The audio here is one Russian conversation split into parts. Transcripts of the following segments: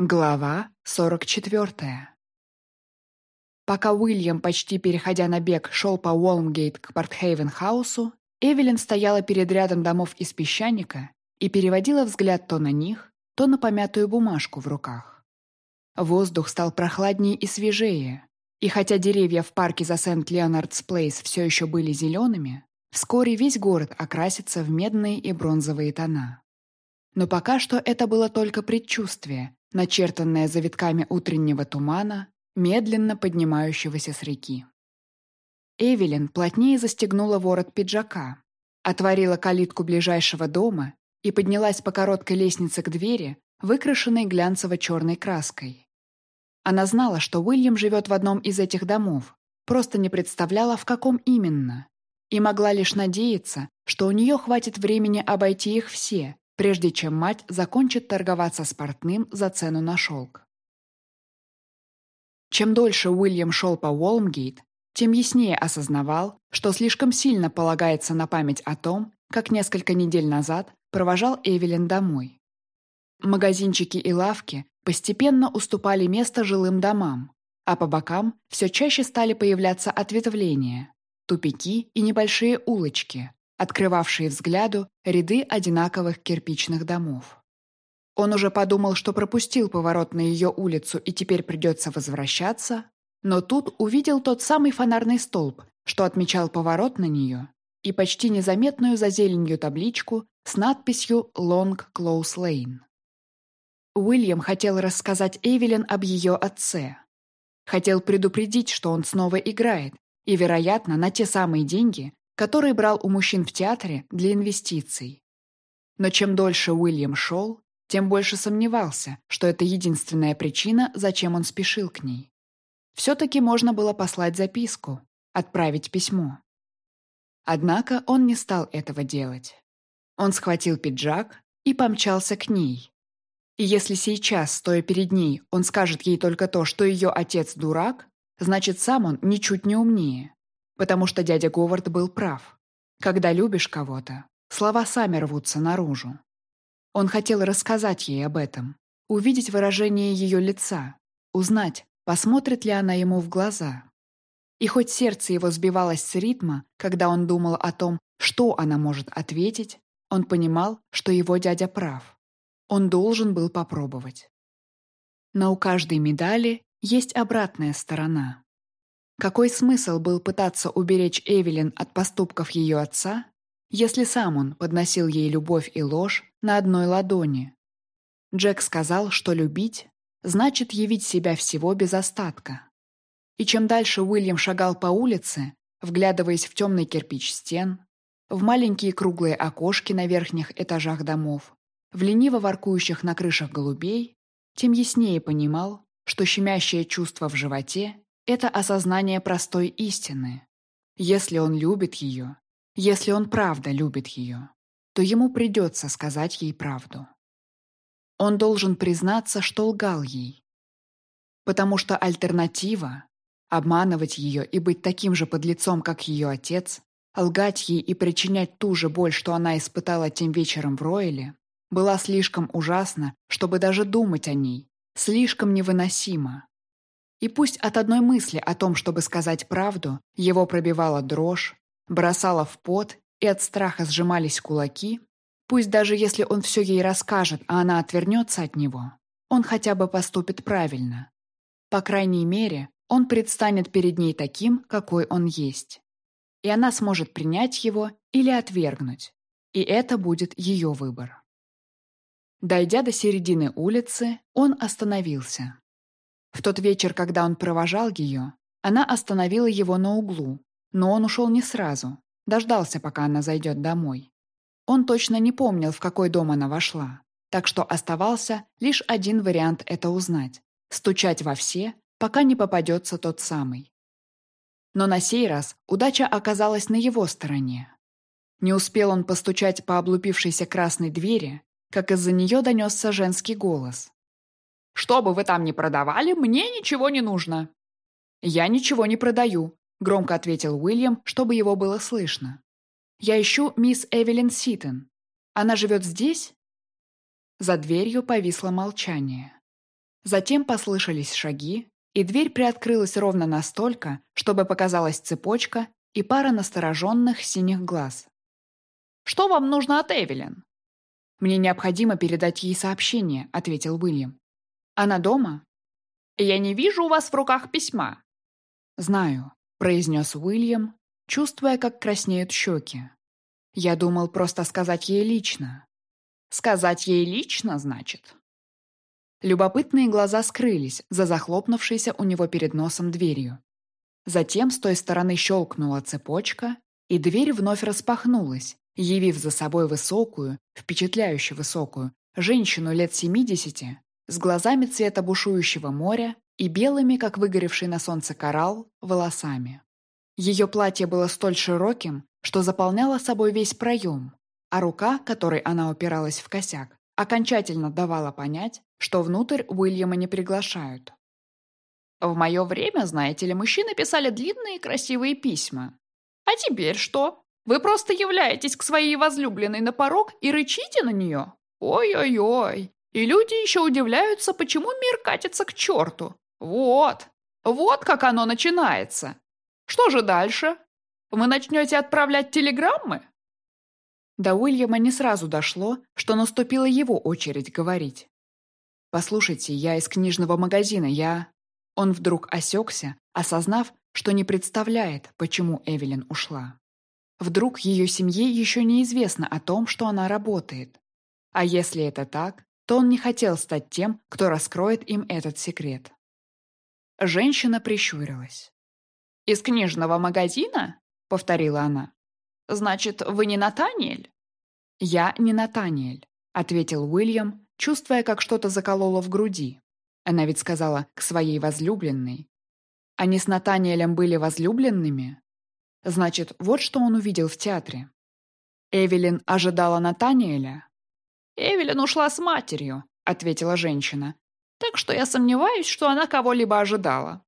Глава 44. Пока Уильям, почти переходя на бег, шел по Уолмгейт к Портхейвен-хаусу, Эвелин стояла перед рядом домов из песчаника и переводила взгляд то на них, то на помятую бумажку в руках. Воздух стал прохладнее и свежее, и хотя деревья в парке за Сент-Леонардс-Плейс все еще были зелеными, вскоре весь город окрасится в медные и бронзовые тона. Но пока что это было только предчувствие, начертанная завитками утреннего тумана, медленно поднимающегося с реки. Эвелин плотнее застегнула ворот пиджака, отворила калитку ближайшего дома и поднялась по короткой лестнице к двери, выкрашенной глянцево-черной краской. Она знала, что Уильям живет в одном из этих домов, просто не представляла, в каком именно, и могла лишь надеяться, что у нее хватит времени обойти их все, прежде чем мать закончит торговаться с портным за цену на шелк. Чем дольше Уильям шел по Уолмгейт, тем яснее осознавал, что слишком сильно полагается на память о том, как несколько недель назад провожал Эвелин домой. Магазинчики и лавки постепенно уступали место жилым домам, а по бокам все чаще стали появляться ответвления, тупики и небольшие улочки, открывавшие взгляду ряды одинаковых кирпичных домов. Он уже подумал, что пропустил поворот на ее улицу и теперь придется возвращаться, но тут увидел тот самый фонарный столб, что отмечал поворот на нее, и почти незаметную за зеленью табличку с надписью «Long Close Lane». Уильям хотел рассказать Эвелин об ее отце. Хотел предупредить, что он снова играет, и, вероятно, на те самые деньги, который брал у мужчин в театре для инвестиций. Но чем дольше Уильям шел, тем больше сомневался, что это единственная причина, зачем он спешил к ней. Все-таки можно было послать записку, отправить письмо. Однако он не стал этого делать. Он схватил пиджак и помчался к ней. И если сейчас, стоя перед ней, он скажет ей только то, что ее отец дурак, значит, сам он ничуть не умнее потому что дядя Говард был прав. Когда любишь кого-то, слова сами рвутся наружу. Он хотел рассказать ей об этом, увидеть выражение ее лица, узнать, посмотрит ли она ему в глаза. И хоть сердце его сбивалось с ритма, когда он думал о том, что она может ответить, он понимал, что его дядя прав. Он должен был попробовать. Но у каждой медали есть обратная сторона. Какой смысл был пытаться уберечь Эвелин от поступков ее отца, если сам он подносил ей любовь и ложь на одной ладони? Джек сказал, что любить значит явить себя всего без остатка. И чем дальше Уильям шагал по улице, вглядываясь в темный кирпич стен, в маленькие круглые окошки на верхних этажах домов, в лениво воркующих на крышах голубей, тем яснее понимал, что щемящее чувство в животе это осознание простой истины. Если он любит ее, если он правда любит ее, то ему придется сказать ей правду. Он должен признаться, что лгал ей. Потому что альтернатива — обманывать ее и быть таким же подлецом, как ее отец, лгать ей и причинять ту же боль, что она испытала тем вечером в Ройле, была слишком ужасна, чтобы даже думать о ней, слишком невыносима. И пусть от одной мысли о том, чтобы сказать правду, его пробивала дрожь, бросала в пот и от страха сжимались кулаки, пусть даже если он все ей расскажет, а она отвернется от него, он хотя бы поступит правильно. По крайней мере, он предстанет перед ней таким, какой он есть. И она сможет принять его или отвергнуть. И это будет ее выбор. Дойдя до середины улицы, он остановился. В тот вечер, когда он провожал ее, она остановила его на углу, но он ушел не сразу, дождался, пока она зайдет домой. Он точно не помнил, в какой дом она вошла, так что оставался лишь один вариант это узнать – стучать во все, пока не попадется тот самый. Но на сей раз удача оказалась на его стороне. Не успел он постучать по облупившейся красной двери, как из-за нее донесся женский голос. Что бы вы там ни продавали, мне ничего не нужно». «Я ничего не продаю», — громко ответил Уильям, чтобы его было слышно. «Я ищу мисс Эвелин Ситон. Она живет здесь?» За дверью повисло молчание. Затем послышались шаги, и дверь приоткрылась ровно настолько, чтобы показалась цепочка и пара настороженных синих глаз. «Что вам нужно от Эвелин?» «Мне необходимо передать ей сообщение», — ответил Уильям. «Она дома?» «Я не вижу у вас в руках письма». «Знаю», — произнес Уильям, чувствуя, как краснеют щеки. «Я думал просто сказать ей лично». «Сказать ей лично, значит?» Любопытные глаза скрылись за захлопнувшейся у него перед носом дверью. Затем с той стороны щелкнула цепочка, и дверь вновь распахнулась, явив за собой высокую, впечатляюще высокую, женщину лет 70 с глазами цвета бушующего моря и белыми, как выгоревший на солнце коралл, волосами. Ее платье было столь широким, что заполняло собой весь проем, а рука, которой она упиралась в косяк, окончательно давала понять, что внутрь Уильяма не приглашают. В мое время, знаете ли, мужчины писали длинные красивые письма. А теперь что? Вы просто являетесь к своей возлюбленной на порог и рычите на нее? Ой-ой-ой. И люди еще удивляются, почему мир катится к черту. Вот. Вот как оно начинается. Что же дальше? Вы начнете отправлять телеграммы? До Уильяма не сразу дошло, что наступила его очередь говорить. «Послушайте, я из книжного магазина, я...» Он вдруг осекся, осознав, что не представляет, почему Эвелин ушла. Вдруг ее семье еще неизвестно о том, что она работает. А если это так, то он не хотел стать тем, кто раскроет им этот секрет. Женщина прищурилась. «Из книжного магазина?» — повторила она. «Значит, вы не Натаниэль?» «Я не Натаниэль», — ответил Уильям, чувствуя, как что-то закололо в груди. Она ведь сказала «к своей возлюбленной». Они с Натаниэлем были возлюбленными? Значит, вот что он увидел в театре. Эвелин ожидала Натаниэля? «Эвелин ушла с матерью», — ответила женщина. «Так что я сомневаюсь, что она кого-либо ожидала.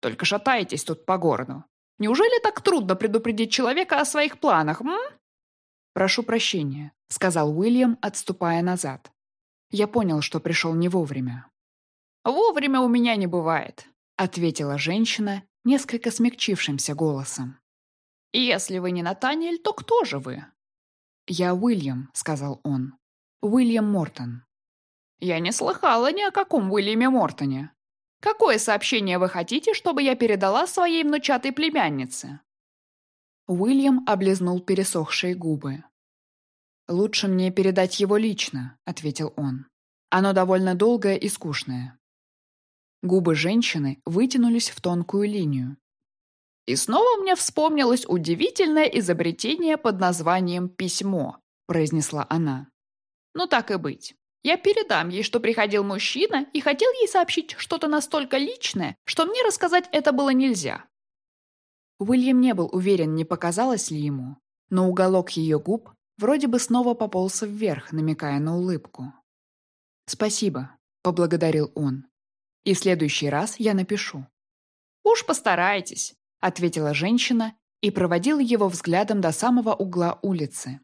Только шатаетесь тут по городу. Неужели так трудно предупредить человека о своих планах, м?» «Прошу прощения», — сказал Уильям, отступая назад. Я понял, что пришел не вовремя. «Вовремя у меня не бывает», — ответила женщина несколько смягчившимся голосом. «Если вы не Натаниэль, то кто же вы?» «Я Уильям», — сказал он. «Уильям Мортон». «Я не слыхала ни о каком Уильяме Мортоне. Какое сообщение вы хотите, чтобы я передала своей внучатой племяннице?» Уильям облизнул пересохшие губы. «Лучше мне передать его лично», — ответил он. «Оно довольно долгое и скучное». Губы женщины вытянулись в тонкую линию. «И снова мне вспомнилось удивительное изобретение под названием «письмо», — произнесла она. «Ну так и быть. Я передам ей, что приходил мужчина и хотел ей сообщить что-то настолько личное, что мне рассказать это было нельзя». Уильям не был уверен, не показалось ли ему, но уголок ее губ вроде бы снова пополз вверх, намекая на улыбку. «Спасибо», — поблагодарил он. «И в следующий раз я напишу». «Уж постарайтесь», — ответила женщина и проводила его взглядом до самого угла улицы.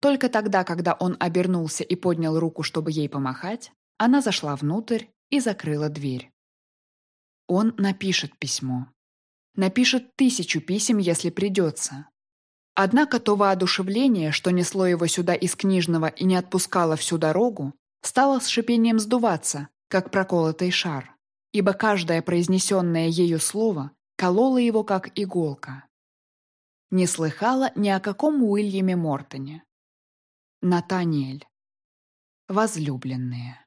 Только тогда, когда он обернулся и поднял руку, чтобы ей помахать, она зашла внутрь и закрыла дверь. Он напишет письмо. Напишет тысячу писем, если придется. Однако то воодушевление, что несло его сюда из книжного и не отпускало всю дорогу, стало с шипением сдуваться, как проколотый шар, ибо каждое произнесенное ею слово кололо его, как иголка. Не слыхала ни о каком Уильяме Мортоне. Натаниэль. Возлюбленные.